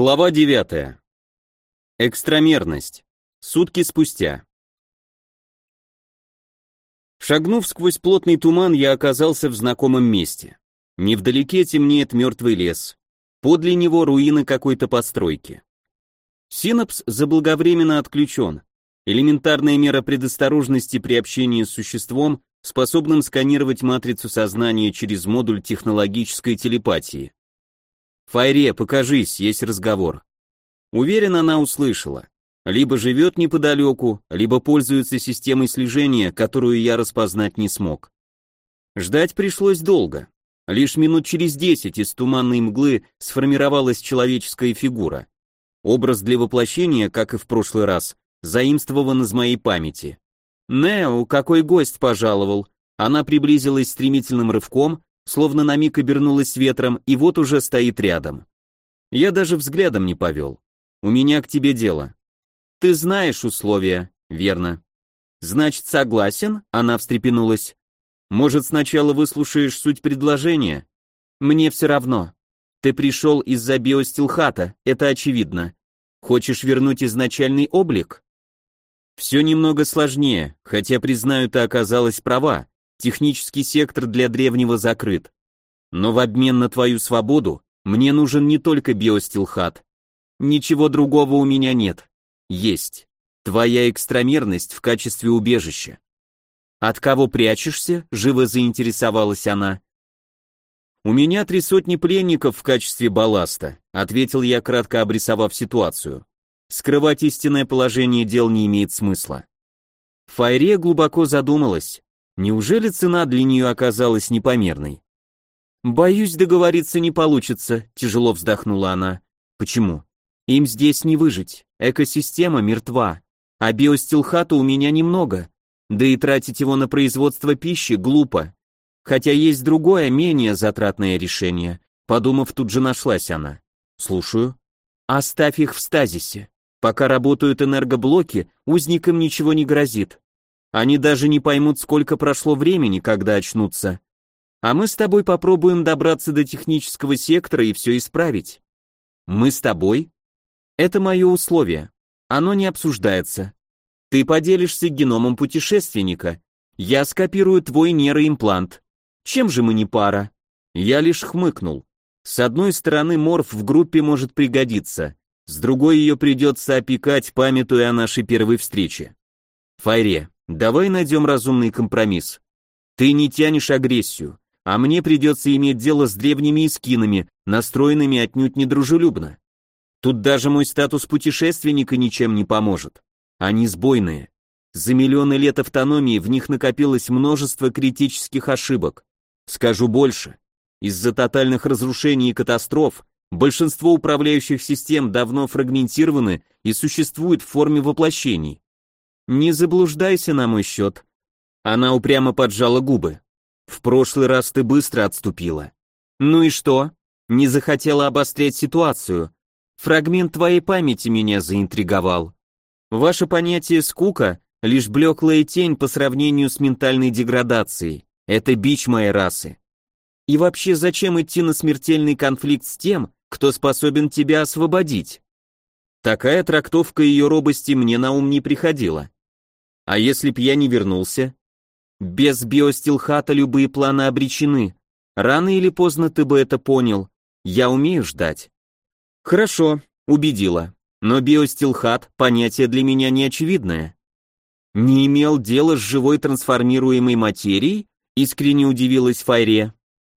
Глава 9. Экстрамерность. Сутки спустя. Шагнув сквозь плотный туман, я оказался в знакомом месте. Невдалеке темнеет мертвый лес. Подле него руины какой-то постройки. Синапс заблаговременно отключен. Элементарная мера предосторожности при общении с существом, способным сканировать матрицу сознания через модуль технологической телепатии. «Файре, покажись, есть разговор». Уверен, она услышала. Либо живет неподалеку, либо пользуется системой слежения, которую я распознать не смог. Ждать пришлось долго. Лишь минут через десять из туманной мглы сформировалась человеческая фигура. Образ для воплощения, как и в прошлый раз, заимствован из моей памяти. «Нео, какой гость пожаловал!» Она приблизилась стремительным рывком, словно на миг обернулась ветром, и вот уже стоит рядом. Я даже взглядом не повел. У меня к тебе дело. Ты знаешь условия, верно. Значит, согласен? Она встрепенулась. Может, сначала выслушаешь суть предложения? Мне все равно. Ты пришел из-за биостилхата, это очевидно. Хочешь вернуть изначальный облик? Все немного сложнее, хотя, признаю, ты оказалась права. Технический сектор для древнего закрыт. Но в обмен на твою свободу мне нужен не только биостилхат. Ничего другого у меня нет. Есть. Твоя экстрамерность в качестве убежища. От кого прячешься? Живо заинтересовалась она. У меня три сотни пленников в качестве балласта, ответил я, кратко обрисовав ситуацию. Скрывать истинное положение дел не имеет смысла. Файре глубоко задумалась. Неужели цена для нее оказалась непомерной? «Боюсь, договориться не получится», — тяжело вздохнула она. «Почему?» «Им здесь не выжить. Экосистема мертва. А биостилхата у меня немного. Да и тратить его на производство пищи глупо. Хотя есть другое, менее затратное решение». Подумав, тут же нашлась она. «Слушаю». «Оставь их в стазисе. Пока работают энергоблоки, узникам ничего не грозит. Они даже не поймут, сколько прошло времени, когда очнутся. А мы с тобой попробуем добраться до технического сектора и все исправить. Мы с тобой? Это мое условие. Оно не обсуждается. Ты поделишься геномом путешественника. Я скопирую твой нейроимплант. Чем же мы не пара? Я лишь хмыкнул. С одной стороны, морф в группе может пригодиться, с другой ее придется опекать, памятуя о нашей первой встрече. Файре, Давай найдем разумный компромисс. Ты не тянешь агрессию, а мне придется иметь дело с древними искинами, настроенными отнюдь недружелюбно. Тут даже мой статус путешественника ничем не поможет. Они сбойные. За миллионы лет автономии в них накопилось множество критических ошибок. Скажу больше. Из-за тотальных разрушений и катастроф большинство управляющих систем давно фрагментированы и существуют в форме воплощений. Не заблуждайся на мой счет. Она упрямо поджала губы. В прошлый раз ты быстро отступила. Ну и что? Не захотела обострять ситуацию. Фрагмент твоей памяти меня заинтриговал. Ваше понятие скука — лишь блеклая тень по сравнению с ментальной деградацией. Это бич моей расы. И вообще, зачем идти на смертельный конфликт с тем, кто способен тебя освободить? Такая трактовка ее робости мне на ум не приходила. А если б я не вернулся? Без биостилхата любые планы обречены. Рано или поздно ты бы это понял. Я умею ждать. Хорошо, убедила. Но биостилхат — понятие для меня неочевидное. Не имел дела с живой трансформируемой материей? Искренне удивилась Файре.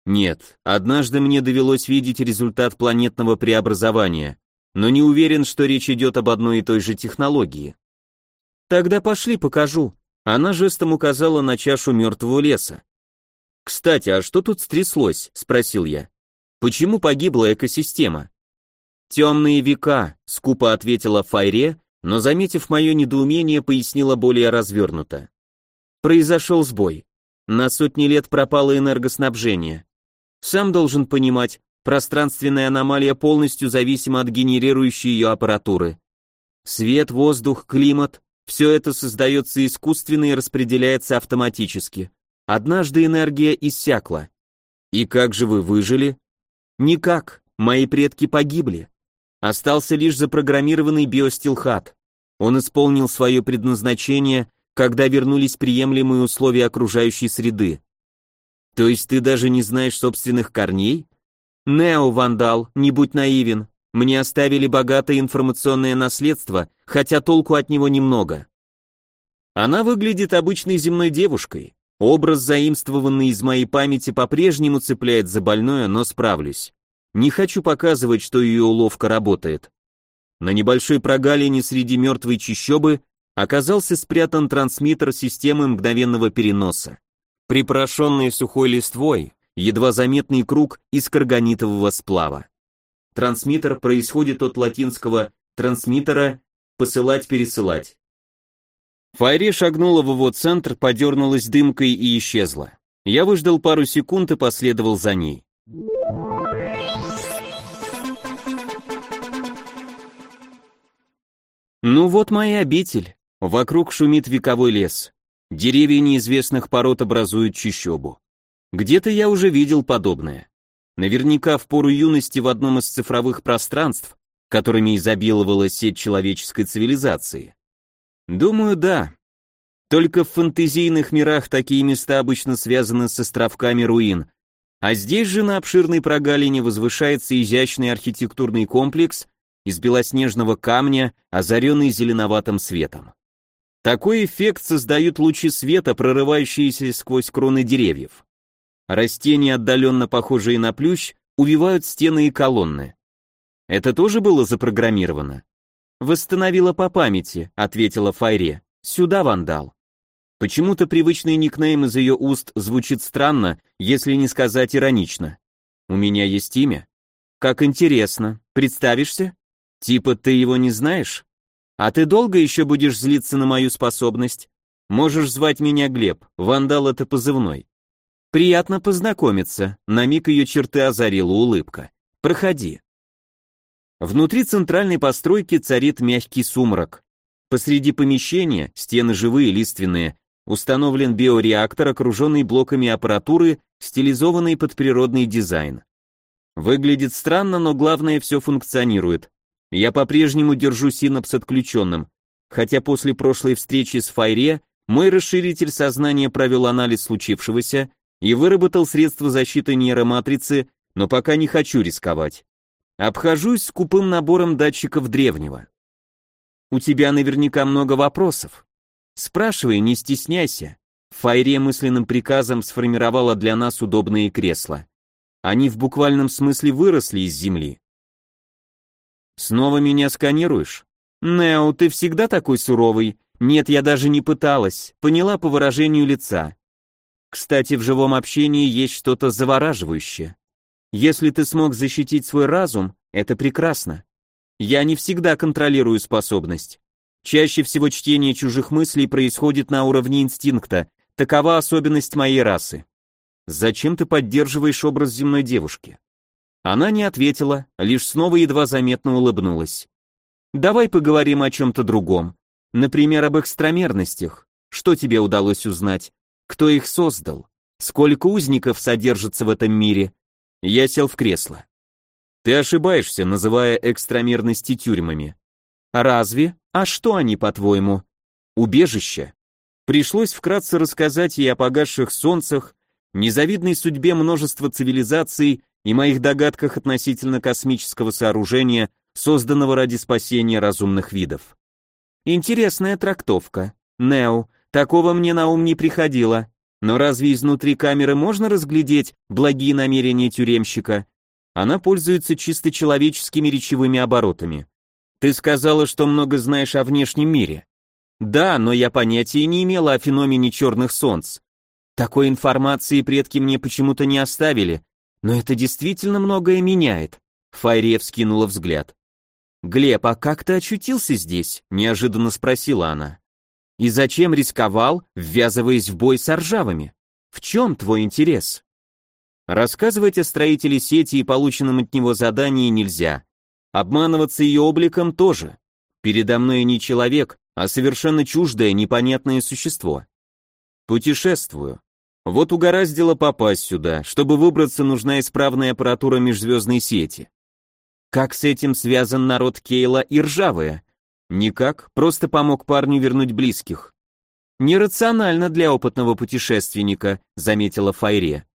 Нет, однажды мне довелось видеть результат планетного преобразования, но не уверен, что речь идет об одной и той же технологии. Тогда пошли, покажу. Она жестом указала на чашу мертвого леса. Кстати, а что тут стряслось? спросил я. Почему погибла экосистема? Темные века, скупо ответила Файре, но, заметив мое недоумение, пояснила более развернуто. Произошел сбой. На сотни лет пропало энергоснабжение. Сам должен понимать, пространственная аномалия полностью зависима от генерирующей ее аппаратуры. Свет, воздух, климат все это создается искусственно и распределяется автоматически. Однажды энергия иссякла. И как же вы выжили? Никак, мои предки погибли. Остался лишь запрограммированный биостилхат. Он исполнил свое предназначение, когда вернулись приемлемые условия окружающей среды. То есть ты даже не знаешь собственных корней? Нео, вандал, не будь наивен. Мне оставили богатое информационное наследство, хотя толку от него немного. Она выглядит обычной земной девушкой. Образ, заимствованный из моей памяти, по-прежнему цепляет за больное, но справлюсь. Не хочу показывать, что ее уловка работает. На небольшой прогалине среди мертвой чащобы оказался спрятан трансмиттер системы мгновенного переноса. Припорошенный сухой листвой, едва заметный круг из карганитового сплава. Трансмиттер происходит от латинского «трансмиттера» — «посылать-пересылать». Файри шагнула в его центр, подернулась дымкой и исчезла. Я выждал пару секунд и последовал за ней. Ну вот моя обитель. Вокруг шумит вековой лес. Деревья неизвестных пород образуют чащобу. Где-то я уже видел подобное. Наверняка в пору юности в одном из цифровых пространств, которыми изобиловала сеть человеческой цивилизации. Думаю, да. Только в фантазийных мирах такие места обычно связаны с островками руин, а здесь же на обширной прогалине возвышается изящный архитектурный комплекс из белоснежного камня, озаренный зеленоватым светом. Такой эффект создают лучи света, прорывающиеся сквозь кроны деревьев. Растения, отдаленно похожие на плющ, увивают стены и колонны. Это тоже было запрограммировано? Восстановила по памяти, ответила Файре. Сюда, вандал. Почему-то привычный никнейм из ее уст звучит странно, если не сказать иронично. У меня есть имя. Как интересно. Представишься? Типа ты его не знаешь? А ты долго еще будешь злиться на мою способность? Можешь звать меня Глеб, вандал это позывной. Приятно познакомиться, на миг ее черты озарила улыбка. Проходи. Внутри центральной постройки царит мягкий сумрак. Посреди помещения, стены живые, лиственные, установлен биореактор, окруженный блоками аппаратуры, стилизованный под природный дизайн. Выглядит странно, но главное, все функционирует. Я по-прежнему держу синапс отключенным, хотя после прошлой встречи с Файре мой расширитель сознания провел анализ случившегося и выработал средства защиты нейроматрицы, но пока не хочу рисковать. Обхожусь с купым набором датчиков древнего. У тебя наверняка много вопросов. Спрашивай, не стесняйся. Файре мысленным приказом сформировала для нас удобные кресла. Они в буквальном смысле выросли из земли. Снова меня сканируешь? Нео, ты всегда такой суровый. Нет, я даже не пыталась. Поняла по выражению лица. Кстати, в живом общении есть что-то завораживающее. Если ты смог защитить свой разум, это прекрасно. Я не всегда контролирую способность. Чаще всего чтение чужих мыслей происходит на уровне инстинкта. Такова особенность моей расы. Зачем ты поддерживаешь образ земной девушки? Она не ответила, лишь снова едва заметно улыбнулась. «Давай поговорим о чем-то другом. Например, об экстрамерностях. Что тебе удалось узнать? Кто их создал? Сколько узников содержится в этом мире?» Я сел в кресло. «Ты ошибаешься, называя экстрамерности тюрьмами. Разве? А что они, по-твоему? Убежище. Пришлось вкратце рассказать ей о погасших солнцах, незавидной судьбе множества цивилизаций и моих догадках относительно космического сооружения, созданного ради спасения разумных видов. Интересная трактовка. Нео, такого мне на ум не приходило. Но разве изнутри камеры можно разглядеть благие намерения тюремщика? Она пользуется чисто человеческими речевыми оборотами. Ты сказала, что много знаешь о внешнем мире. Да, но я понятия не имела о феномене черных солнц. Такой информации предки мне почему-то не оставили, но это действительно многое меняет. Файрия вскинула взгляд. «Глеб, а как ты очутился здесь?» – неожиданно спросила она. «И зачем рисковал, ввязываясь в бой с ржавыми? В чем твой интерес?» Рассказывать о строителе сети и полученном от него задании нельзя. Обманываться ее обликом тоже. Передо мной не человек, а совершенно чуждое, непонятное существо. Путешествую. Вот угораздило попасть сюда. Чтобы выбраться, нужна исправная аппаратура межзвездной сети. Как с этим связан народ Кейла и Ржавая? Никак, просто помог парню вернуть близких. Нерационально для опытного путешественника, заметила Файре.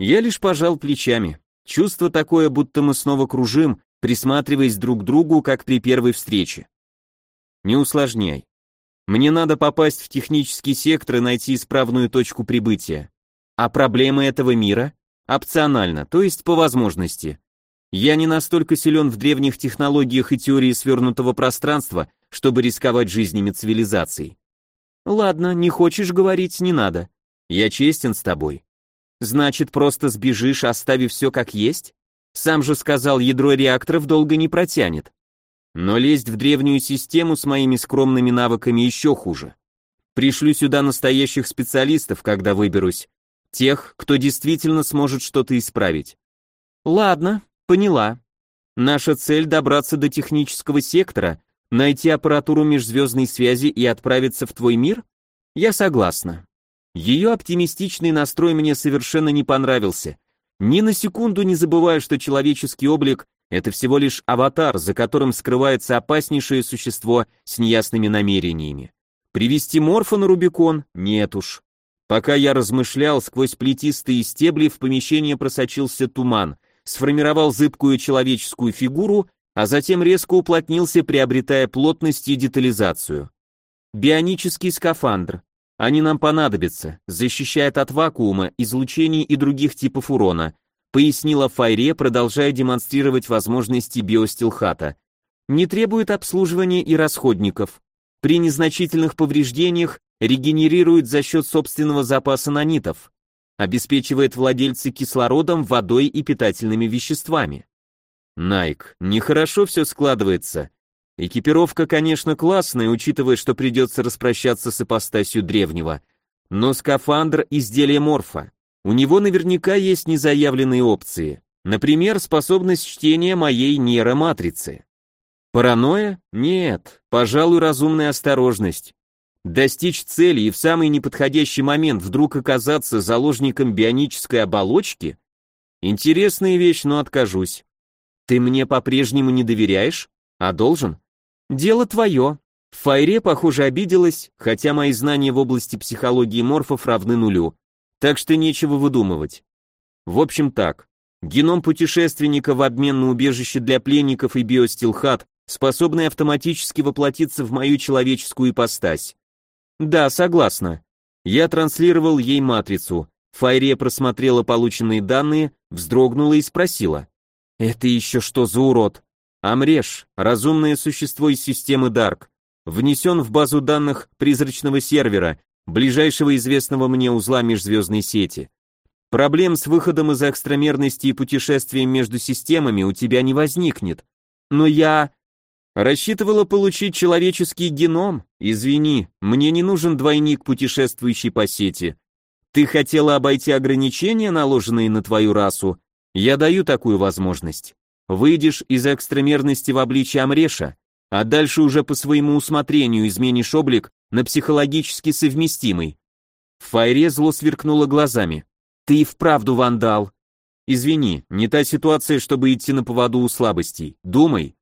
Я лишь пожал плечами. Чувство такое, будто мы снова кружим, присматриваясь друг к другу, как при первой встрече. Не усложняй. Мне надо попасть в технический сектор и найти исправную точку прибытия. А проблемы этого мира? Опционально, то есть по возможности. Я не настолько силен в древних технологиях и теории свернутого пространства, чтобы рисковать жизнями цивилизаций. Ладно, не хочешь говорить, не надо. Я честен с тобой. Значит, просто сбежишь, оставив все как есть? Сам же сказал, ядро реакторов долго не протянет. Но лезть в древнюю систему с моими скромными навыками еще хуже. Пришлю сюда настоящих специалистов, когда выберусь. Тех, кто действительно сможет что-то исправить. Ладно, поняла. Наша цель добраться до технического сектора, найти аппаратуру межзвездной связи и отправиться в твой мир? Я согласна. Ее оптимистичный настрой мне совершенно не понравился. Ни на секунду не забываю, что человеческий облик — это всего лишь аватар, за которым скрывается опаснейшее существо с неясными намерениями. Привести морфа на Рубикон? Нет уж. Пока я размышлял, сквозь плетистые стебли в помещение просочился туман, сформировал зыбкую человеческую фигуру, а затем резко уплотнился, приобретая плотность и детализацию. Бионический скафандр. Они нам понадобятся, защищает от вакуума, излучений и других типов урона, пояснила Файре, продолжая демонстрировать возможности биостилхата. Не требует обслуживания и расходников. При незначительных повреждениях регенерирует за счет собственного запаса нанитов. Обеспечивает владельца кислородом, водой и питательными веществами. Найк, нехорошо все складывается. Экипировка, конечно, классная, учитывая, что придется распрощаться с ипостасью древнего. Но скафандр – изделие морфа. У него наверняка есть незаявленные опции. Например, способность чтения моей нейроматрицы. Паранойя? Нет, пожалуй, разумная осторожность. Достичь цели и в самый неподходящий момент вдруг оказаться заложником бионической оболочки? Интересная вещь, но откажусь. Ты мне по-прежнему не доверяешь? А должен? Дело твое. Файре, похоже, обиделась, хотя мои знания в области психологии морфов равны нулю. Так что нечего выдумывать. В общем так, геном путешественника в обмен на убежище для пленников и биостилхат, способный автоматически воплотиться в мою человеческую ипостась. Да, согласна. Я транслировал ей матрицу. Файре просмотрела полученные данные, вздрогнула и спросила. «Это еще что за урод?» Амреш, разумное существо из системы Дарк, внесен в базу данных призрачного сервера, ближайшего известного мне узла межзвездной сети. Проблем с выходом из экстрамерности и путешествием между системами у тебя не возникнет. Но я... Рассчитывала получить человеческий геном? Извини, мне не нужен двойник, путешествующий по сети. Ты хотела обойти ограничения, наложенные на твою расу? Я даю такую возможность. Выйдешь из экстремерности в обличье Амреша, а дальше уже по своему усмотрению изменишь облик на психологически совместимый. Файре зло сверкнула глазами. Ты и вправду вандал. Извини, не та ситуация, чтобы идти на поводу у слабостей. Думай.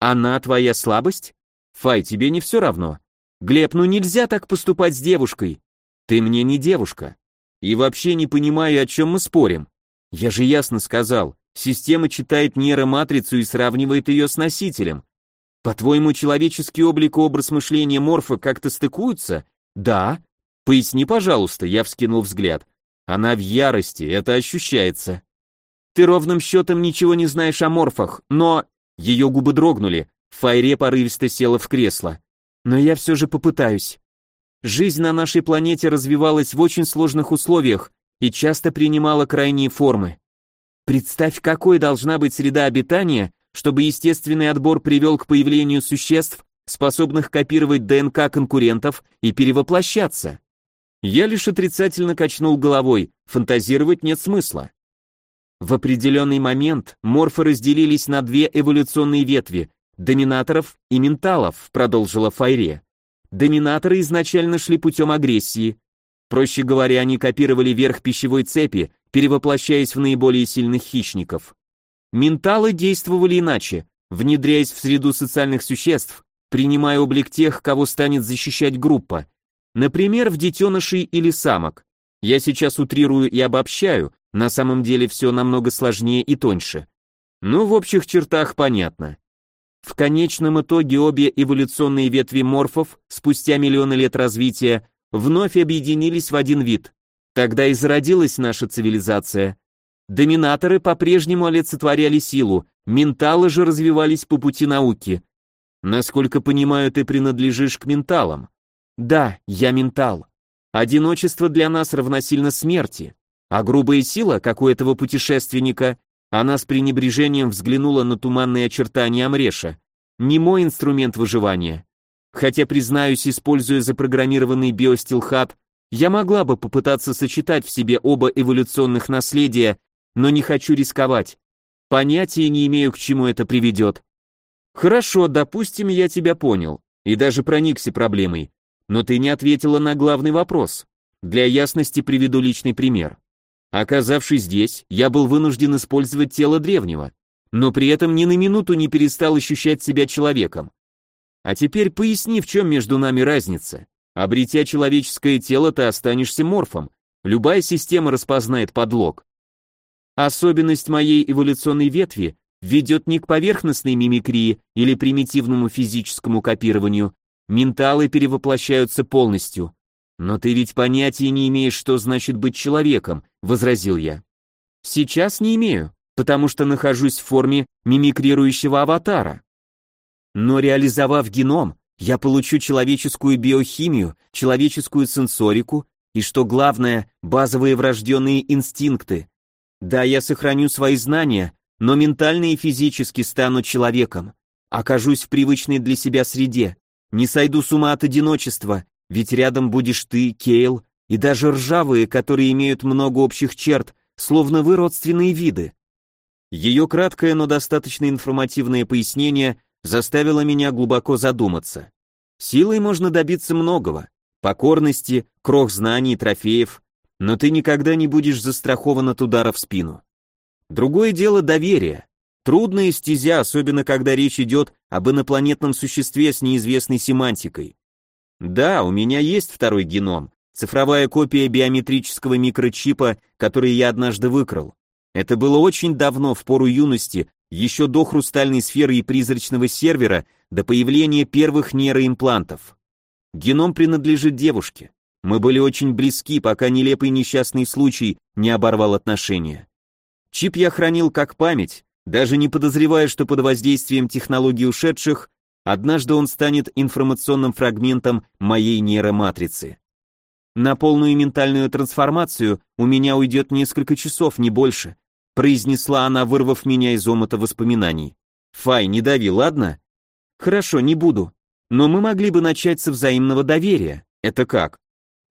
Она твоя слабость? Фай, тебе не все равно. Глеб, ну нельзя так поступать с девушкой. Ты мне не девушка. И вообще не понимаю, о чем мы спорим. Я же ясно сказал, Система читает нейроматрицу и сравнивает ее с носителем. По-твоему, человеческий облик и образ мышления морфа как-то стыкуются? Да. Поясни, пожалуйста, я вскинул взгляд. Она в ярости, это ощущается. Ты ровным счетом ничего не знаешь о морфах, но... Ее губы дрогнули, Файре порывисто села в кресло. Но я все же попытаюсь. Жизнь на нашей планете развивалась в очень сложных условиях и часто принимала крайние формы. Представь, какой должна быть среда обитания, чтобы естественный отбор привел к появлению существ, способных копировать ДНК конкурентов и перевоплощаться. Я лишь отрицательно качнул головой, фантазировать нет смысла. В определенный момент морфы разделились на две эволюционные ветви – доминаторов и менталов, продолжила Файре. Доминаторы изначально шли путем агрессии. Проще говоря, они копировали верх пищевой цепи перевоплощаясь в наиболее сильных хищников. Менталы действовали иначе, внедряясь в среду социальных существ, принимая облик тех, кого станет защищать группа. Например, в детенышей или самок. Я сейчас утрирую и обобщаю, на самом деле все намного сложнее и тоньше. Ну, в общих чертах понятно. В конечном итоге обе эволюционные ветви морфов, спустя миллионы лет развития, вновь объединились в один вид. Тогда и зародилась наша цивилизация. Доминаторы по-прежнему олицетворяли силу, менталы же развивались по пути науки. Насколько понимаю, ты принадлежишь к менталам. Да, я ментал. Одиночество для нас равносильно смерти. А грубая сила, как у этого путешественника, она с пренебрежением взглянула на туманные очертания Амреша. Не мой инструмент выживания. Хотя, признаюсь, используя запрограммированный биостилхат, я могла бы попытаться сочетать в себе оба эволюционных наследия, но не хочу рисковать. Понятия не имею, к чему это приведет. Хорошо, допустим, я тебя понял, и даже проникся проблемой. Но ты не ответила на главный вопрос. Для ясности приведу личный пример. Оказавшись здесь, я был вынужден использовать тело древнего, но при этом ни на минуту не перестал ощущать себя человеком. А теперь поясни, в чем между нами разница. Обретя человеческое тело, ты останешься морфом. Любая система распознает подлог. Особенность моей эволюционной ветви ведет не к поверхностной мимикрии или примитивному физическому копированию. Менталы перевоплощаются полностью. «Но ты ведь понятия не имеешь, что значит быть человеком», — возразил я. «Сейчас не имею, потому что нахожусь в форме мимикрирующего аватара. Но реализовав геном, я получу человеческую биохимию, человеческую сенсорику и, что главное, базовые врожденные инстинкты. Да, я сохраню свои знания, но ментально и физически стану человеком. Окажусь в привычной для себя среде, не сойду с ума от одиночества ведь рядом будешь ты, Кейл, и даже ржавые, которые имеют много общих черт, словно вы родственные виды. Ее краткое, но достаточно информативное пояснение заставило меня глубоко задуматься. Силой можно добиться многого, покорности, крох знаний, трофеев, но ты никогда не будешь застрахован от удара в спину. Другое дело доверие. Трудная стезя, особенно когда речь идет об инопланетном существе с неизвестной семантикой. Да, у меня есть второй геном, цифровая копия биометрического микрочипа, который я однажды выкрал. Это было очень давно, в пору юности, еще до хрустальной сферы и призрачного сервера, до появления первых нейроимплантов. Геном принадлежит девушке. Мы были очень близки, пока нелепый несчастный случай не оборвал отношения. Чип я хранил как память, даже не подозревая, что под воздействием технологий ушедших Однажды он станет информационным фрагментом моей нейроматрицы. На полную ментальную трансформацию у меня уйдет несколько часов, не больше, произнесла она, вырвав меня из омута воспоминаний. Фай, не дави, ладно? Хорошо, не буду. Но мы могли бы начать со взаимного доверия. Это как?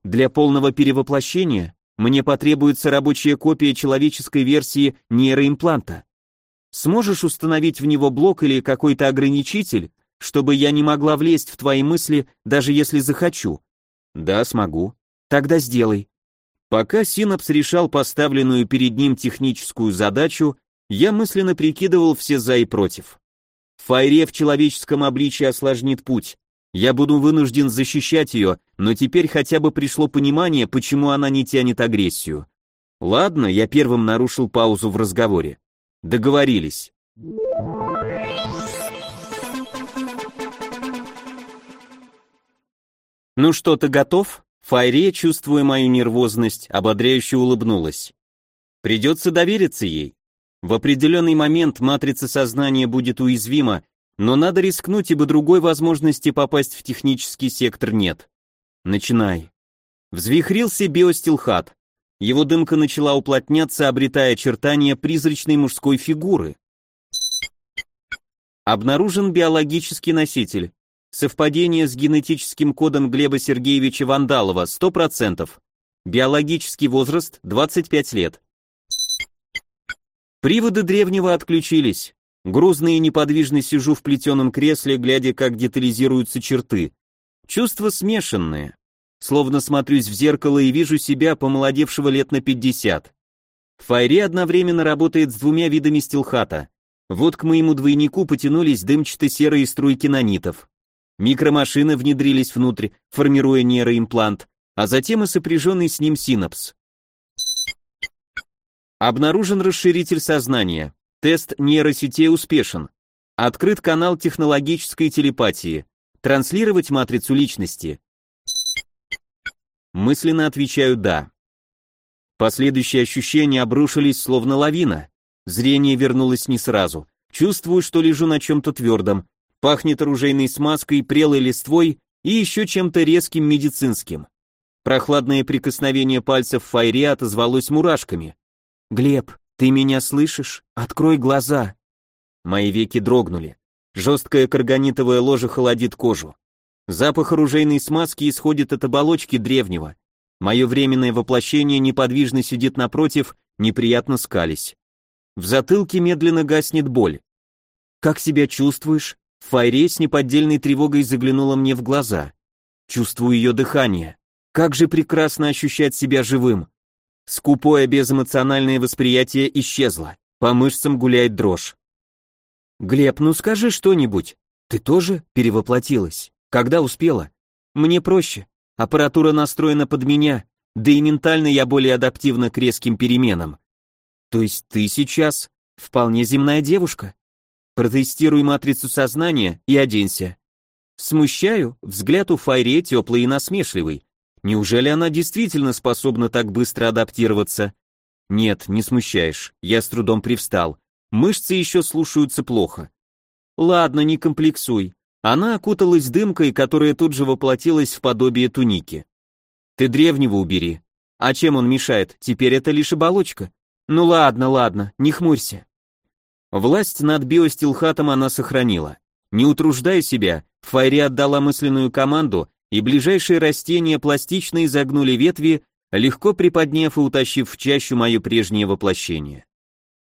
Для полного перевоплощения мне потребуется рабочая копия человеческой версии нейроимпланта. Сможешь установить в него блок или какой-то ограничитель, чтобы я не могла влезть в твои мысли, даже если захочу. Да, смогу. Тогда сделай. Пока Синапс решал поставленную перед ним техническую задачу, я мысленно прикидывал все за и против. Файре в человеческом обличии осложнит путь. Я буду вынужден защищать ее, но теперь хотя бы пришло понимание, почему она не тянет агрессию. Ладно, я первым нарушил паузу в разговоре. Договорились. «Ну что, ты готов?» Файре, чувствуя мою нервозность, ободряюще улыбнулась. «Придется довериться ей. В определенный момент матрица сознания будет уязвима, но надо рискнуть, ибо другой возможности попасть в технический сектор нет. Начинай». Взвихрился биостилхат. Его дымка начала уплотняться, обретая очертания призрачной мужской фигуры. Обнаружен биологический носитель. Совпадение с генетическим кодом Глеба Сергеевича Вандалова 100%. Биологический возраст 25 лет. Приводы древнего отключились. Грузно и неподвижно сижу в плетеном кресле, глядя, как детализируются черты. Чувства смешанные. Словно смотрюсь в зеркало и вижу себя, помолодевшего лет на 50. Файри одновременно работает с двумя видами стилхата. Вот к моему двойнику потянулись дымчато-серые струйки нанитов. Микромашины внедрились внутрь, формируя нейроимплант, а затем и сопряженный с ним синапс. Обнаружен расширитель сознания. Тест нейросетей успешен. Открыт канал технологической телепатии. Транслировать матрицу личности. Мысленно отвечаю «да». Последующие ощущения обрушились словно лавина. Зрение вернулось не сразу. Чувствую, что лежу на чем-то твердом. Пахнет оружейной смазкой, прелой листвой и еще чем-то резким медицинским. Прохладное прикосновение пальцев Файри отозвалось мурашками. «Глеб, ты меня слышишь? Открой глаза!» Мои веки дрогнули. Жесткая карганитовая ложа холодит кожу. Запах оружейной смазки исходит от оболочки древнего. Мое временное воплощение неподвижно сидит напротив, неприятно скались. В затылке медленно гаснет боль. «Как себя чувствуешь?» Файре с неподдельной тревогой заглянула мне в глаза. Чувствую ее дыхание. Как же прекрасно ощущать себя живым. Скупое безэмоциональное восприятие исчезло. По мышцам гуляет дрожь. «Глеб, ну скажи что-нибудь. Ты тоже перевоплотилась? Когда успела? Мне проще. Аппаратура настроена под меня, да и ментально я более адаптивна к резким переменам. То есть ты сейчас вполне земная девушка? Протестируй матрицу сознания и оденься. Смущаю, взгляд у Файре теплый и насмешливый. Неужели она действительно способна так быстро адаптироваться? Нет, не смущаешь. Я с трудом привстал. Мышцы еще слушаются плохо. Ладно, не комплексуй. Она окуталась дымкой, которая тут же воплотилась в подобие туники. Ты древнего убери. А чем он мешает? Теперь это лишь оболочка. Ну ладно, ладно, не хмурься. Власть над биостилхатом она сохранила. Не утруждая себя, Файри отдала мысленную команду, и ближайшие растения пластично изогнули ветви, легко приподняв и утащив в чащу мое прежнее воплощение.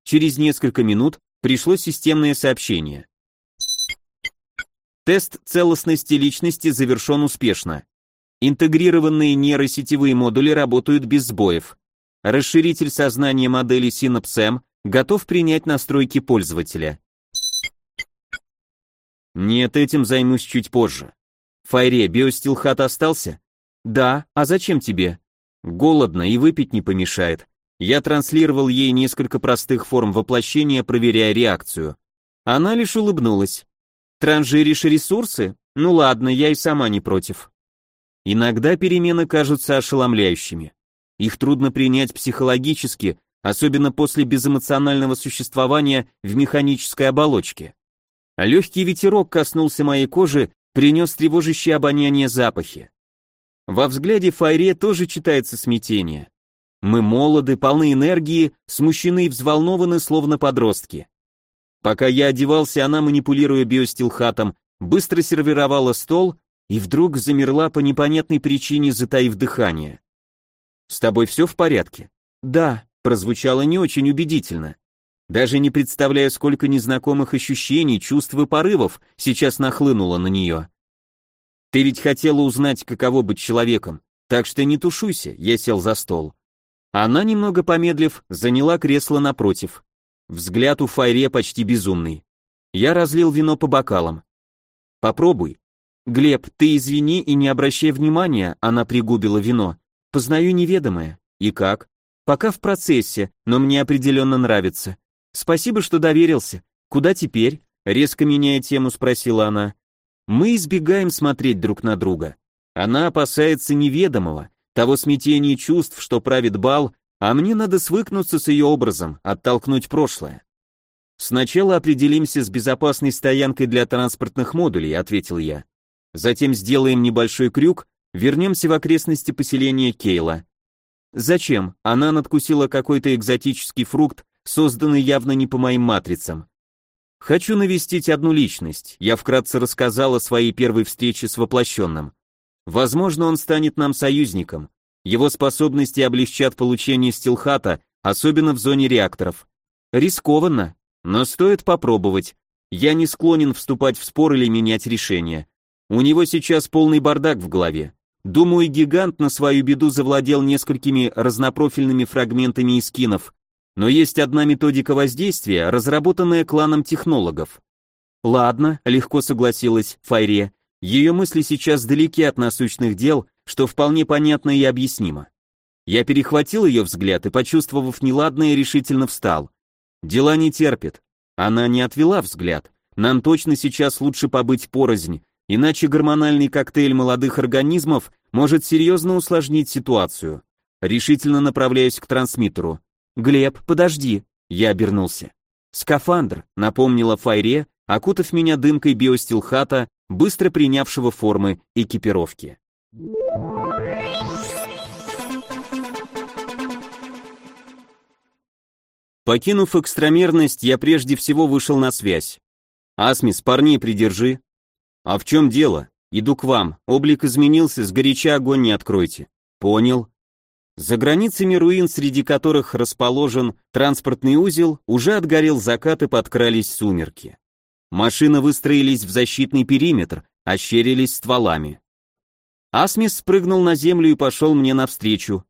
Через несколько минут пришло системное сообщение. Тест целостности личности завершен успешно. Интегрированные нейросетевые модули работают без сбоев. Расширитель сознания модели Synapse готов принять настройки пользователя. Нет, этим займусь чуть позже. Файре, биостилхат остался? Да, а зачем тебе? Голодно и выпить не помешает. Я транслировал ей несколько простых форм воплощения, проверяя реакцию. Она лишь улыбнулась. Транжиришь ресурсы? Ну ладно, я и сама не против. Иногда перемены кажутся ошеломляющими. Их трудно принять психологически, особенно после безэмоционального существования в механической оболочке. Легкий ветерок коснулся моей кожи, принес тревожащее обоняние запахи. Во взгляде Файре тоже читается смятение. Мы молоды, полны энергии, смущены и взволнованы, словно подростки. Пока я одевался, она, манипулируя биостилхатом, быстро сервировала стол и вдруг замерла по непонятной причине, затаив дыхание. «С тобой все в порядке?» «Да», прозвучало не очень убедительно. Даже не представляю, сколько незнакомых ощущений, чувств и порывов сейчас нахлынуло на нее. Ты ведь хотела узнать, каково быть человеком, так что не тушуйся, я сел за стол. Она, немного помедлив, заняла кресло напротив. Взгляд у Файре почти безумный. Я разлил вино по бокалам. Попробуй. Глеб, ты извини и не обращай внимания, она пригубила вино. Познаю неведомое. И как? Пока в процессе, но мне определенно нравится. Спасибо, что доверился. Куда теперь? Резко меняя тему, спросила она. Мы избегаем смотреть друг на друга. Она опасается неведомого, того смятения чувств, что правит бал, а мне надо свыкнуться с ее образом, оттолкнуть прошлое. Сначала определимся с безопасной стоянкой для транспортных модулей, ответил я. Затем сделаем небольшой крюк, вернемся в окрестности поселения Кейла. Зачем? Она надкусила какой-то экзотический фрукт, созданный явно не по моим матрицам. Хочу навестить одну личность. Я вкратце рассказал о своей первой встрече с воплощенным. Возможно, он станет нам союзником. Его способности облегчат получение стилхата, особенно в зоне реакторов. Рискованно, но стоит попробовать. Я не склонен вступать в спор или менять решение. У него сейчас полный бардак в голове. Думаю, гигант на свою беду завладел несколькими разнопрофильными фрагментами искинов, но есть одна методика воздействия, разработанная кланом технологов. Ладно, легко согласилась Файре. Ее мысли сейчас далеки от насущных дел, что вполне понятно и объяснимо. Я перехватил ее взгляд и, почувствовав неладное, решительно встал. Дела не терпят. Она не отвела взгляд. Нам точно сейчас лучше побыть порознь, иначе гормональный коктейль молодых организмов может серьезно усложнить ситуацию. Решительно направляюсь к трансмиттеру. «Глеб, подожди!» Я обернулся. «Скафандр», — напомнила Файре, окутав меня дымкой биостилхата, быстро принявшего формы экипировки. Покинув экстрамерность, я прежде всего вышел на связь. «Асмис, парней придержи». «А в чем дело? Иду к вам. Облик изменился, сгоряча огонь не откройте». «Понял». За границами руин, среди которых расположен транспортный узел, уже отгорел закат и подкрались сумерки. Машины выстроились в защитный периметр, ощерились стволами. Асмис спрыгнул на землю и пошел мне навстречу.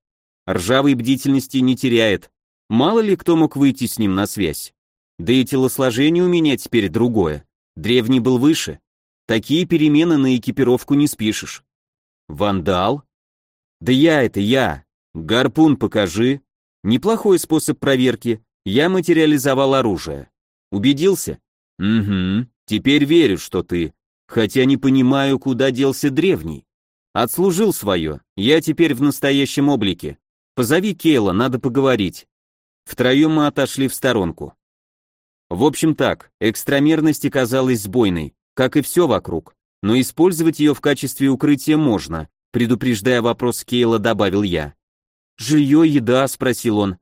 Ржавой бдительности не теряет. Мало ли кто мог выйти с ним на связь. Да и телосложение у меня теперь другое. Древний был выше. Такие перемены на экипировку не спишешь. Вандал? Да я это я, Гарпун покажи. Неплохой способ проверки. Я материализовал оружие. Убедился? Угу. Теперь верю, что ты. Хотя не понимаю, куда делся древний. Отслужил свое. Я теперь в настоящем облике. Позови Кейла, надо поговорить. Втроем мы отошли в сторонку. В общем так, экстрамерность оказалась сбойной, как и все вокруг, но использовать ее в качестве укрытия можно, предупреждая вопрос Кейла, добавил я. «Жилье, еда?» — спросил он.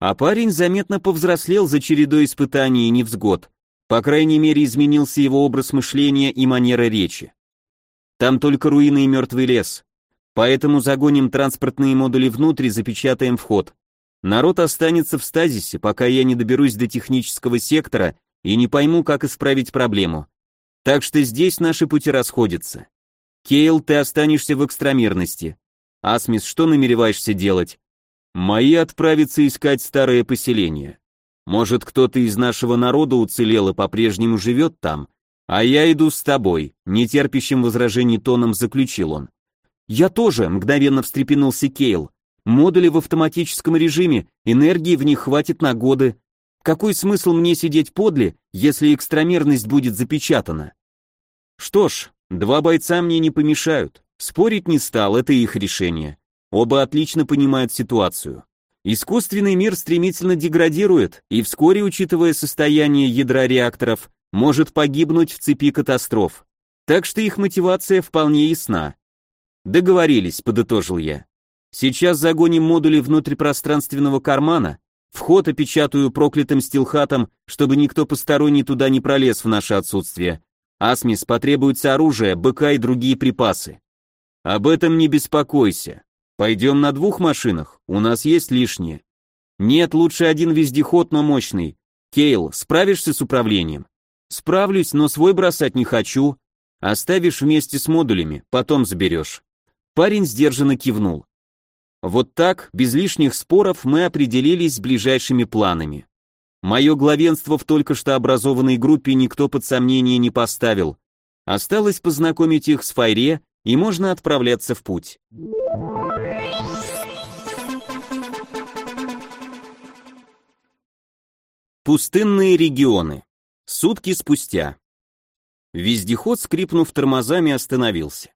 А парень заметно повзрослел за чередой испытаний и невзгод. По крайней мере, изменился его образ мышления и манера речи. Там только руины и мертвый лес. Поэтому загоним транспортные модули внутрь и запечатаем вход. Народ останется в стазисе, пока я не доберусь до технического сектора и не пойму, как исправить проблему. Так что здесь наши пути расходятся. Кейл, ты останешься в экстрамерности. Асмис, что намереваешься делать? Мои отправиться искать старое поселение. Может, кто-то из нашего народа уцелел и по-прежнему живет там? А я иду с тобой, нетерпящим возражений тоном заключил он. Я тоже, мгновенно встрепенулся Кейл. Модули в автоматическом режиме, энергии в них хватит на годы. Какой смысл мне сидеть подле, если экстрамерность будет запечатана? Что ж, два бойца мне не помешают. Спорить не стал, это их решение. Оба отлично понимают ситуацию. Искусственный мир стремительно деградирует, и вскоре, учитывая состояние ядра реакторов, может погибнуть в цепи катастроф. Так что их мотивация вполне ясна. Договорились, подытожил я. Сейчас загоним модули внутрь пространственного кармана, вход опечатаю проклятым стилхатом, чтобы никто посторонний туда не пролез в наше отсутствие. Асмис потребуется оружие, БК и другие припасы. Об этом не беспокойся. Пойдем на двух машинах, у нас есть лишние. Нет, лучше один вездеход, но мощный. Кейл, справишься с управлением? Справлюсь, но свой бросать не хочу. Оставишь вместе с модулями, потом заберешь. Парень сдержанно кивнул. Вот так, без лишних споров, мы определились с ближайшими планами. Мое главенство в только что образованной группе никто под сомнение не поставил. Осталось познакомить их с Файре и можно отправляться в путь. Пустынные регионы. Сутки спустя. Вездеход, скрипнув тормозами, остановился.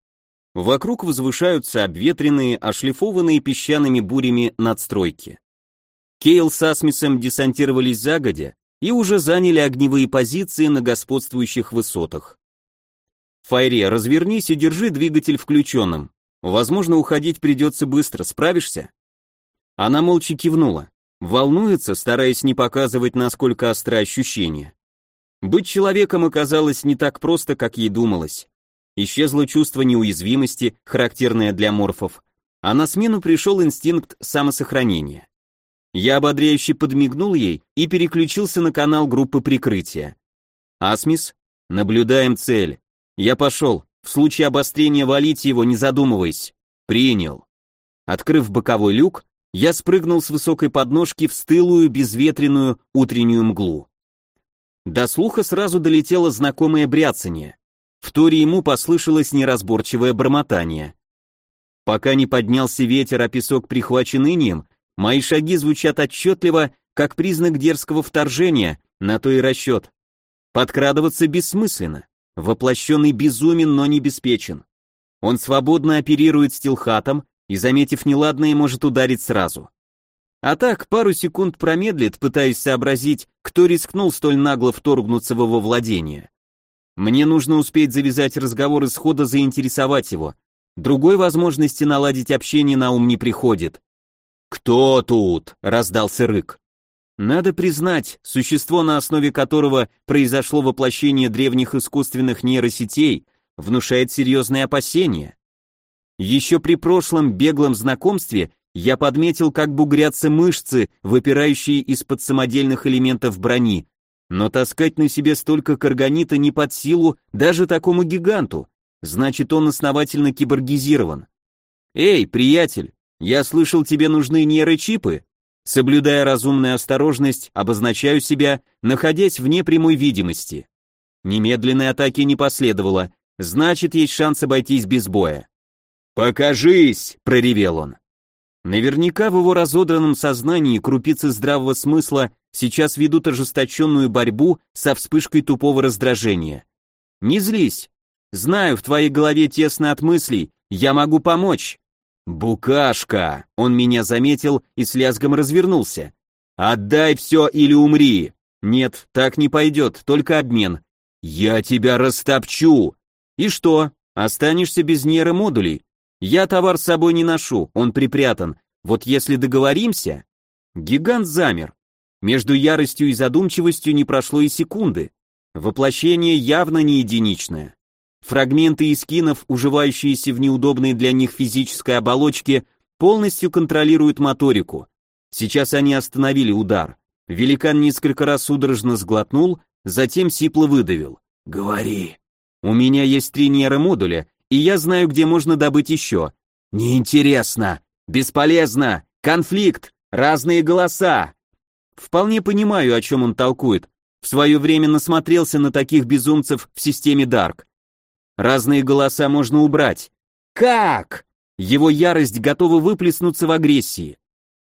Вокруг возвышаются обветренные, ошлифованные песчаными бурями надстройки. Кейл с Асмисом десантировались загодя и уже заняли огневые позиции на господствующих высотах. Файре, развернись и держи двигатель включенным. Возможно, уходить придется быстро, справишься?» Она молча кивнула. Волнуется, стараясь не показывать, насколько остро ощущение. Быть человеком оказалось не так просто, как ей думалось. Исчезло чувство неуязвимости, характерное для морфов, а на смену пришел инстинкт самосохранения. Я ободряюще подмигнул ей и переключился на канал группы прикрытия. «Асмис, наблюдаем цель. Я пошел. В случае обострения валить его, не задумываясь. Принял. Открыв боковой люк, я спрыгнул с высокой подножки в стылую, безветренную утреннюю мглу. До слуха сразу долетело знакомое бряцание. В торе ему послышалось неразборчивое бормотание. Пока не поднялся ветер, а песок прихвачен инием, мои шаги звучат отчетливо, как признак дерзкого вторжения, на то и расчет. Подкрадываться бессмысленно. Воплощенный безумен, но не беспечен. Он свободно оперирует стилхатом и, заметив неладное, может ударить сразу. А так, пару секунд промедлит, пытаясь сообразить, кто рискнул столь нагло вторгнуться в его владение. Мне нужно успеть завязать разговор и схода заинтересовать его. Другой возможности наладить общение на ум не приходит. «Кто тут?» — раздался рык. Надо признать, существо, на основе которого произошло воплощение древних искусственных нейросетей, внушает серьезные опасения. Еще при прошлом беглом знакомстве я подметил, как бугрятся мышцы, выпирающие из-под самодельных элементов брони, но таскать на себе столько карганита не под силу даже такому гиганту, значит он основательно киборгизирован. «Эй, приятель, я слышал, тебе нужны нейрочипы?» Соблюдая разумную осторожность, обозначаю себя, находясь вне прямой видимости. Немедленной атаки не последовало, значит, есть шанс обойтись без боя. «Покажись!» — проревел он. Наверняка в его разодранном сознании крупицы здравого смысла сейчас ведут ожесточенную борьбу со вспышкой тупого раздражения. Не злись. Знаю, в твоей голове тесно от мыслей, я могу помочь. «Букашка!» Он меня заметил и с лязгом развернулся. «Отдай все или умри!» «Нет, так не пойдет, только обмен». «Я тебя растопчу!» «И что? Останешься без нейромодулей?» «Я товар с собой не ношу, он припрятан. Вот если договоримся...» Гигант замер. Между яростью и задумчивостью не прошло и секунды. Воплощение явно не единичное. Фрагменты искинов, уживающиеся в неудобной для них физической оболочке, полностью контролируют моторику. Сейчас они остановили удар. Великан несколько раз судорожно сглотнул, затем сипло выдавил. «Говори». «У меня есть три нейромодуля, и я знаю, где можно добыть еще». «Неинтересно! Бесполезно! Конфликт! Разные голоса!» Вполне понимаю, о чем он толкует. В свое время насмотрелся на таких безумцев в системе Дарк. Разные голоса можно убрать. Как? Его ярость готова выплеснуться в агрессии.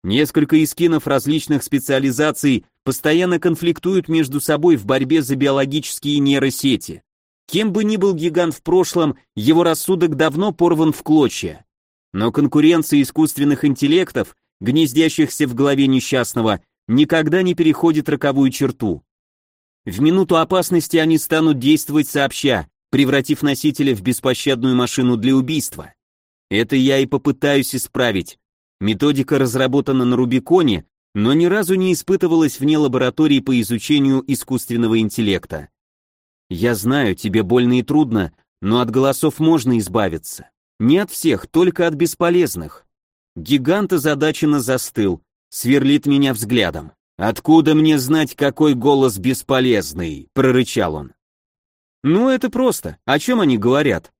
Несколько искинов различных специализаций постоянно конфликтуют между собой в борьбе за биологические нейросети. Кем бы ни был гигант в прошлом, его рассудок давно порван в клочья. Но конкуренция искусственных интеллектов, гнездящихся в голове несчастного, никогда не переходит роковую черту. В минуту опасности они станут действовать сообща, превратив носителя в беспощадную машину для убийства. Это я и попытаюсь исправить. Методика разработана на Рубиконе, но ни разу не испытывалась вне лаборатории по изучению искусственного интеллекта. Я знаю, тебе больно и трудно, но от голосов можно избавиться. Не от всех, только от бесполезных. Гигант озадаченно застыл, сверлит меня взглядом. «Откуда мне знать, какой голос бесполезный?» — прорычал он. Ну, это просто. О чем они говорят?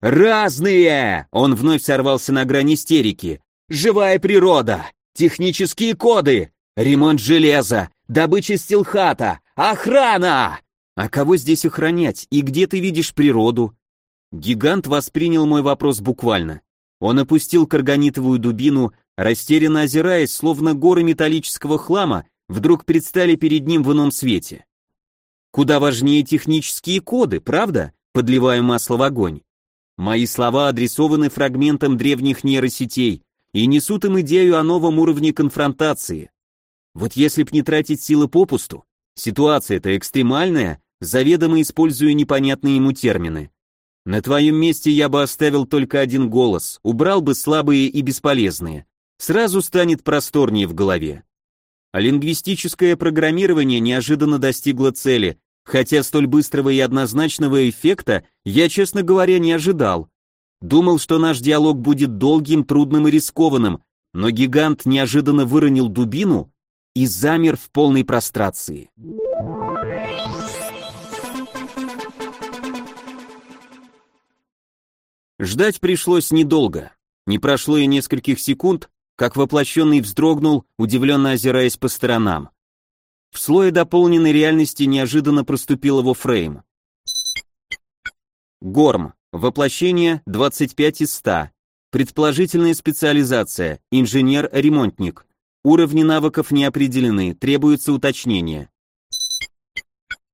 Разные! Он вновь сорвался на грани истерики. Живая природа, технические коды, ремонт железа, добыча стилхата, охрана! А кого здесь охранять? И где ты видишь природу? Гигант воспринял мой вопрос буквально. Он опустил карганитовую дубину, растерянно озираясь, словно горы металлического хлама вдруг предстали перед ним в ином свете. Куда важнее технические коды, правда? Подливаю масло в огонь. Мои слова адресованы фрагментам древних нейросетей и несут им идею о новом уровне конфронтации. Вот если б не тратить силы попусту, ситуация-то экстремальная, заведомо используя непонятные ему термины. На твоем месте я бы оставил только один голос, убрал бы слабые и бесполезные. Сразу станет просторнее в голове. А лингвистическое программирование неожиданно достигло цели, хотя столь быстрого и однозначного эффекта я, честно говоря, не ожидал. Думал, что наш диалог будет долгим, трудным и рискованным, но гигант неожиданно выронил дубину и замер в полной прострации. Ждать пришлось недолго. Не прошло и нескольких секунд, как воплощенный вздрогнул, удивленно озираясь по сторонам. В слое дополненной реальности неожиданно проступил его фрейм. Горм. Воплощение 25 из 100. Предположительная специализация. Инженер-ремонтник. Уровни навыков не определены, требуется уточнение.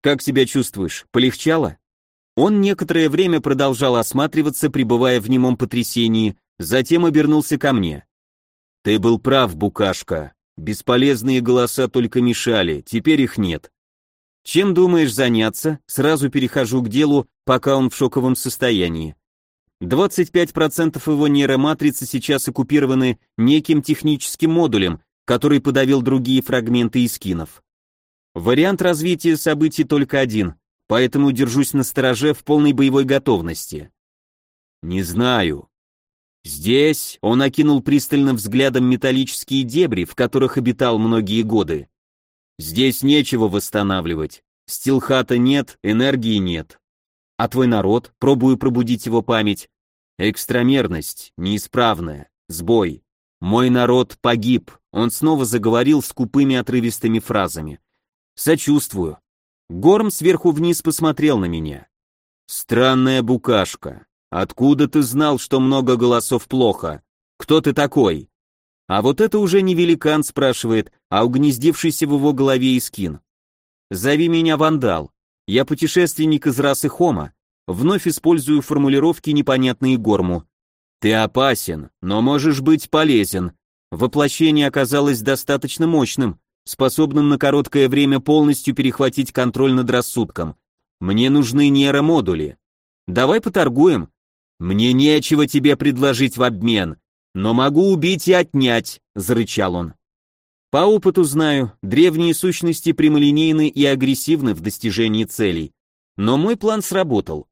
Как себя чувствуешь? Полегчало? Он некоторое время продолжал осматриваться, пребывая в немом потрясении, затем обернулся ко мне. Ты был прав, букашка. Бесполезные голоса только мешали, теперь их нет. Чем думаешь заняться? Сразу перехожу к делу, пока он в шоковом состоянии. 25% его нейроматрицы сейчас оккупированы неким техническим модулем, который подавил другие фрагменты искинов. Вариант развития событий только один, поэтому держусь на стороже в полной боевой готовности. Не знаю. Здесь он окинул пристальным взглядом металлические дебри, в которых обитал многие годы. Здесь нечего восстанавливать. Стилхата нет, энергии нет. А твой народ, пробую пробудить его память. Экстрамерность, неисправная, сбой. Мой народ погиб. Он снова заговорил скупыми отрывистыми фразами. Сочувствую. Горм сверху вниз посмотрел на меня. Странная букашка. Откуда ты знал, что много голосов плохо? Кто ты такой? А вот это уже не великан спрашивает, а угнездившийся в его голове Искин. Зови меня Вандал. Я путешественник из расы Хома. Вновь использую формулировки, непонятные Горму. Ты опасен, но можешь быть полезен. Воплощение оказалось достаточно мощным, способным на короткое время полностью перехватить контроль над рассудком. Мне нужны нейромодули. Давай поторгуем. Мне нечего тебе предложить в обмен, но могу убить и отнять, зарычал он. По опыту знаю, древние сущности прямолинейны и агрессивны в достижении целей. Но мой план сработал.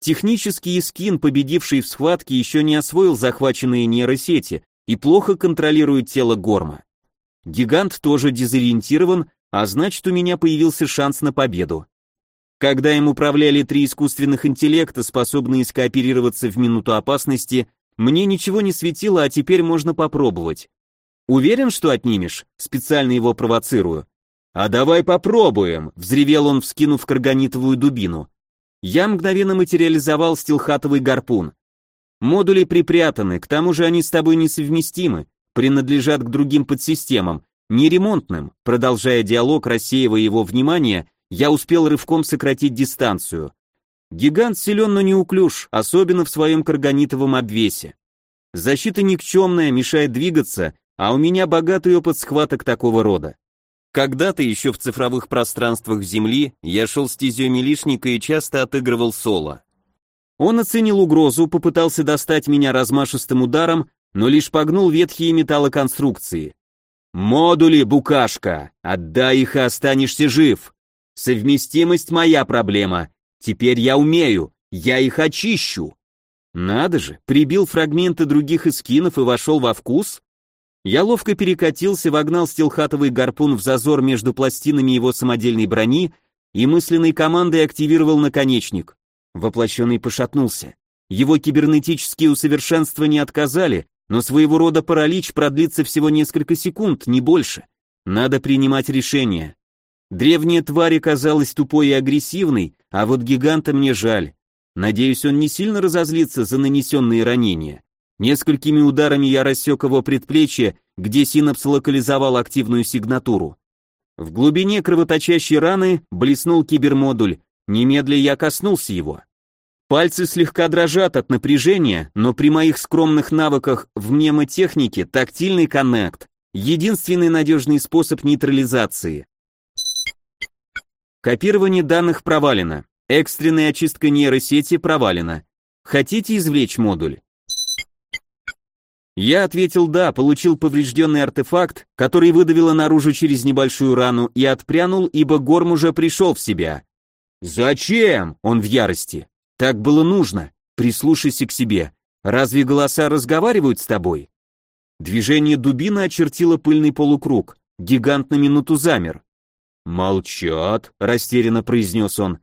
Технический скин, победивший в схватке, еще не освоил захваченные нейросети и плохо контролирует тело Горма. Гигант тоже дезориентирован, а значит у меня появился шанс на победу. Когда им управляли три искусственных интеллекта, способные скооперироваться в минуту опасности, мне ничего не светило, а теперь можно попробовать. Уверен, что отнимешь? Специально его провоцирую. А давай попробуем, взревел он, вскинув карганитовую дубину. Я мгновенно материализовал стилхатовый гарпун. Модули припрятаны, к тому же они с тобой несовместимы, принадлежат к другим подсистемам, не ремонтным. Продолжая диалог, рассеивая его внимание, я успел рывком сократить дистанцию. Гигант силен, но неуклюж, особенно в своем карганитовом обвесе. Защита никчемная, мешает двигаться, а у меня богатый опыт схваток такого рода. Когда-то еще в цифровых пространствах Земли я шел стезей милишника и часто отыгрывал соло. Он оценил угрозу, попытался достать меня размашистым ударом, но лишь погнул ветхие металлоконструкции. «Модули, букашка! Отдай их и останешься жив! Совместимость моя проблема. Теперь я умею, я их очищу!» Надо же, прибил фрагменты других эскинов и вошел во вкус? Я ловко перекатился, вогнал стилхатовый гарпун в зазор между пластинами его самодельной брони и мысленной командой активировал наконечник. Воплощенный пошатнулся. Его кибернетические усовершенствования отказали, но своего рода паралич продлится всего несколько секунд, не больше. Надо принимать решение. Древняя тварь казалась тупой и агрессивной, а вот гиганта мне жаль. Надеюсь, он не сильно разозлится за нанесенные ранения. Несколькими ударами я рассек его предплечье, где синапс локализовал активную сигнатуру. В глубине кровоточащей раны блеснул кибермодуль, немедля я коснулся его. Пальцы слегка дрожат от напряжения, но при моих скромных навыках в мнемотехнике тактильный коннект — единственный надежный способ нейтрализации. Копирование данных провалено. Экстренная очистка нейросети провалена. Хотите извлечь модуль? Я ответил «да», получил поврежденный артефакт, который выдавило наружу через небольшую рану и отпрянул, ибо Горм уже пришел в себя. «Зачем?» — он в ярости. «Так было нужно. Прислушайся к себе. Разве голоса разговаривают с тобой?» Движение дубины очертило пыльный полукруг. Гигант на минуту замер. «Молчат», — растерянно произнес он.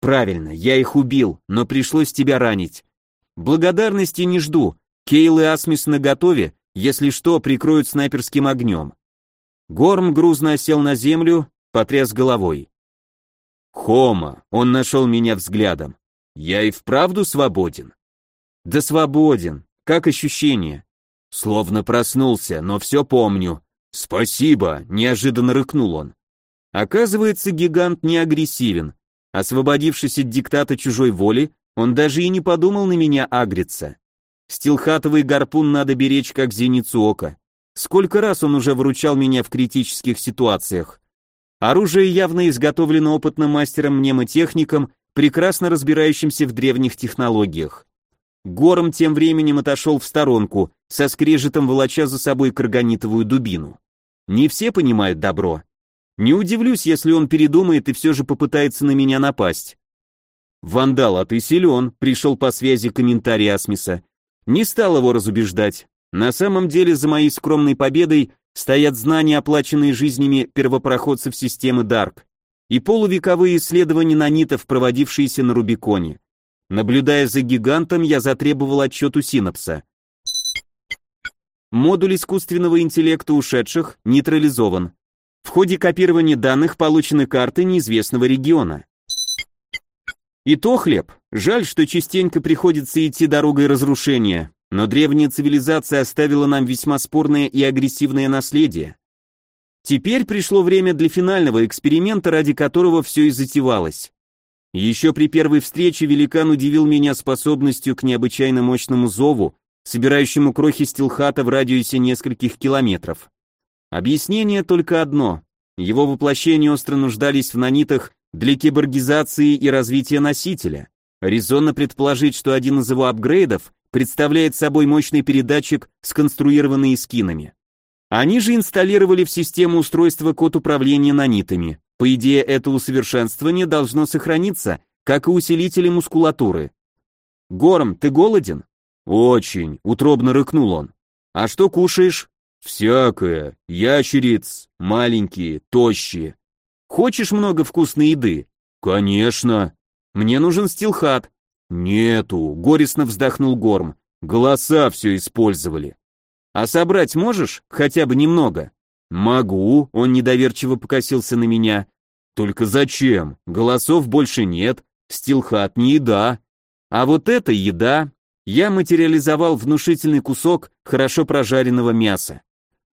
«Правильно, я их убил, но пришлось тебя ранить. Благодарности не жду, Кейл и Асмис наготове, Если что, прикроют снайперским огнем. Горм грузно осел на землю, потряс головой. Хома, он нашел меня взглядом. Я и вправду свободен? Да свободен. Как ощущение? Словно проснулся, но все помню. Спасибо, неожиданно рыкнул он. Оказывается, гигант не агрессивен. Освободившись от диктата чужой воли, он даже и не подумал на меня агриться. Стилхатовый гарпун надо беречь как зеницу ока. Сколько раз он уже выручал меня в критических ситуациях. Оружие явно изготовлено опытным мастером-мнемотехником, прекрасно разбирающимся в древних технологиях. Гором тем временем отошел в сторонку, со скрежетом волоча за собой карганитовую дубину. Не все понимают добро. Не удивлюсь, если он передумает и все же попытается на меня напасть. «Вандал, а ты силен», — пришел по связи комментарий Асмиса. Не стал его разубеждать. На самом деле за моей скромной победой стоят знания, оплаченные жизнями первопроходцев системы Дарк, и полувековые исследования нанитов, проводившиеся на Рубиконе. Наблюдая за гигантом, я затребовал отчет у синапса. Модуль искусственного интеллекта ушедших нейтрализован. В ходе копирования данных получены карты неизвестного региона. И то хлеб. Жаль, что частенько приходится идти дорогой разрушения, но древняя цивилизация оставила нам весьма спорное и агрессивное наследие. Теперь пришло время для финального эксперимента, ради которого все и затевалось. Еще при первой встрече великан удивил меня способностью к необычайно мощному зову, собирающему крохи стилхата в радиусе нескольких километров. Объяснение только одно. Его воплощение остро нуждались в нанитах для киборгизации и развития носителя. Резонно предположить, что один из его апгрейдов представляет собой мощный передатчик, сконструированный скинами. Они же инсталлировали в систему устройства код управления нанитами. По идее, это усовершенствование должно сохраниться, как и усилители мускулатуры. «Горм, ты голоден?» «Очень», — утробно рыкнул он. «А что кушаешь?» «Всякое. Ящериц, маленькие, тощие. Хочешь много вкусной еды? Конечно. Мне нужен стилхат. Нету, горестно вздохнул Горм. Голоса все использовали. А собрать можешь? Хотя бы немного. Могу, он недоверчиво покосился на меня. Только зачем? Голосов больше нет. Стилхат не еда. А вот это еда. Я материализовал внушительный кусок хорошо прожаренного мяса.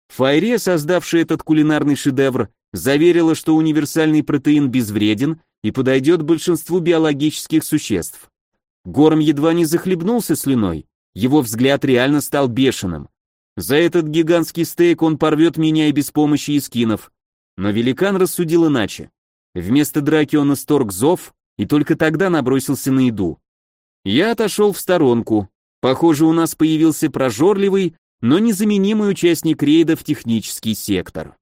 Файре, создавший этот кулинарный шедевр, заверила, что универсальный протеин безвреден и подойдет большинству биологических существ. Горм едва не захлебнулся слюной, его взгляд реально стал бешеным. За этот гигантский стейк он порвет меня и без помощи искинов. Но великан рассудил иначе. Вместо драки он исторг зов и только тогда набросился на еду. Я отошел в сторонку. Похоже, у нас появился прожорливый, но незаменимый участник рейда в технический сектор.